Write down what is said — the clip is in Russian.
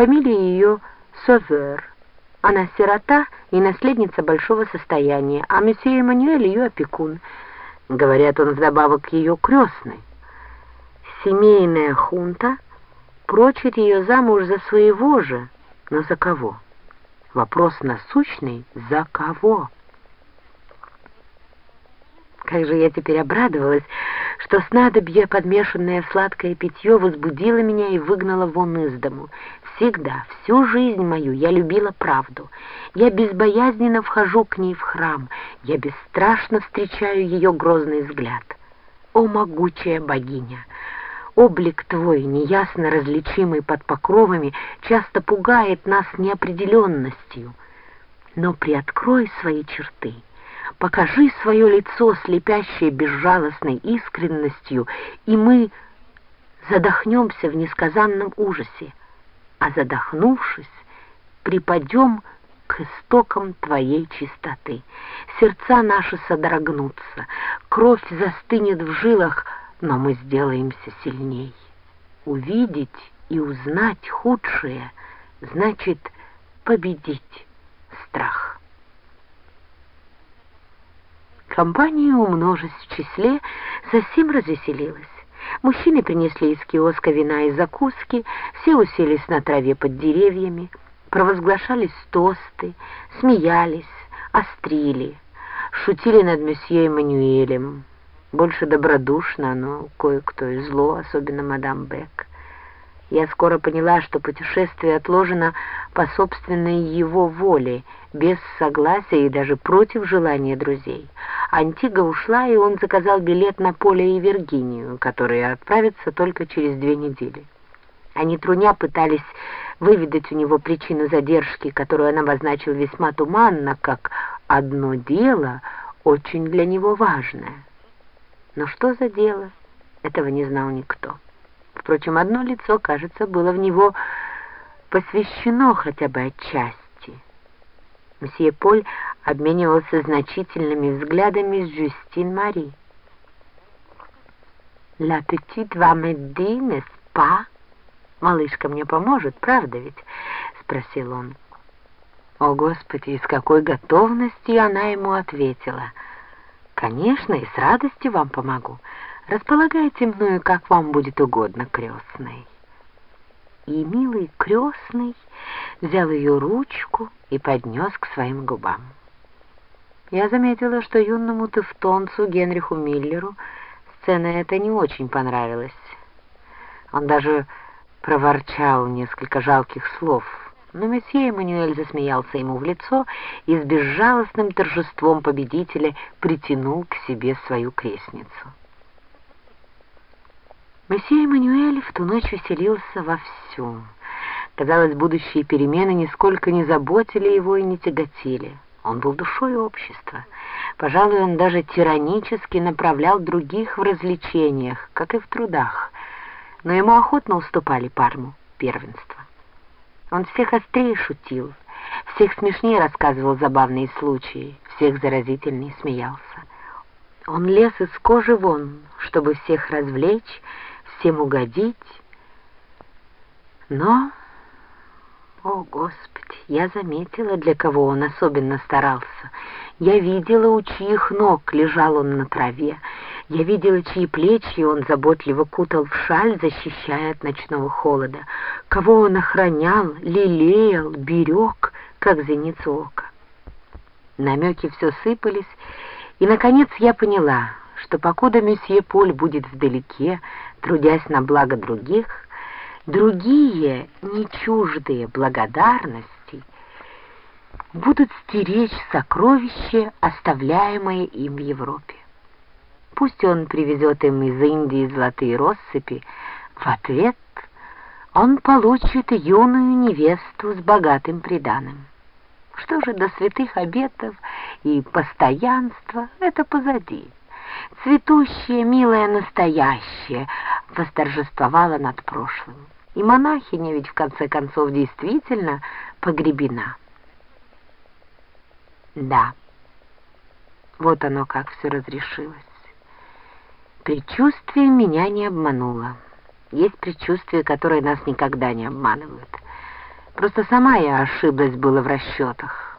Фамилия ее Совер. Она сирота и наследница большого состояния, а месье Эммануэль ее опекун. Говорят, он вдобавок ее крестный. Семейная хунта прочит ее замуж за своего же, но за кого? Вопрос насущный — за кого? Как же я теперь обрадовалась, что снадобье, подмешанное в сладкое питье, возбудило меня и выгнало вон из дому. Всегда, всю жизнь мою я любила правду. Я безбоязненно вхожу к ней в храм. Я бесстрашно встречаю ее грозный взгляд. О, могучая богиня! Облик твой, неясно различимый под покровами, часто пугает нас неопределенностью. Но приоткрой свои черты — покажи свое лицо, слепящее безжалостной искренностью, и мы задохнемся в несказанном ужасе, а задохнувшись, припадем к истокам Твоей чистоты. Сердца наши содрогнутся, кровь застынет в жилах, но мы сделаемся сильней. Увидеть и узнать худшее значит победить страх. Компания, умножась в числе, совсем развеселилась. Мужчины принесли из киоска вина и закуски, все уселись на траве под деревьями, провозглашались тосты, смеялись, острили, шутили над месье Эммануэлем. Больше добродушно, но кое-кто и зло, особенно мадам Бек. Я скоро поняла, что путешествие отложено по собственной его воле, без согласия и даже против желания друзей. Антига ушла, и он заказал билет на Поле и Виргинию, которые отправятся только через две недели. Они труня пытались выведать у него причину задержки, которую он обозначил весьма туманно, как «одно дело, очень для него важное». Но что за дело, этого не знал никто. Впрочем, одно лицо, кажется, было в него посвящено хотя бы отчасти. Мсье Поль обменивался значительными взглядами с Жюстин Мари. «Ла petite va m'aider, n'est-ce pas?» «Малышка мне поможет, правда ведь?» — спросил он. О, Господи, с какой готовностью она ему ответила. «Конечно, и с радостью вам помогу. Располагайте мною, как вам будет угодно, крестный. И милый крестный взял ее ручку и поднес к своим губам. Я заметила, что юному тевтонцу Генриху Миллеру сцена эта не очень понравилась. Он даже проворчал несколько жалких слов, но месье Эммануэль засмеялся ему в лицо и с безжалостным торжеством победителя притянул к себе свою крестницу. Месье Эммануэль в ту ночь веселился вовсю. Казалось, будущие перемены нисколько не заботили его и не тяготили. Он был душой общества. Пожалуй, он даже тиранически направлял других в развлечениях, как и в трудах. Но ему охотно уступали Парму первенство. Он всех острее шутил, всех смешнее рассказывал забавные случаи, всех заразительнее смеялся. Он лез из кожи вон, чтобы всех развлечь, всем угодить. Но, о Господи, я заметила, для кого он особенно старался. Я видела, у чьих ног лежал он на траве. Я видела, чьи плечи он заботливо кутал в шаль, защищая от ночного холода. Кого он охранял, лелеял, берег, как зеницу ока. Намеки все сыпались, и, наконец, я поняла, что покуда месье Поль будет вдалеке, трудясь на благо других, другие, не чуждые благодарности, будут стеречь сокровища, оставляемые им в Европе. Пусть он привезет им из Индии золотые россыпи, в ответ он получит юную невесту с богатым приданым. Что же до святых обетов и постоянства, это позади цветущее, милое настоящее восторжествовало над прошлым. И монахиня ведь в конце концов действительно погребена. Да, вот оно как все разрешилось. Предчувствие меня не обмануло. Есть предчувствия, которые нас никогда не обманывают. Просто сама я ошиблась было в расчетах.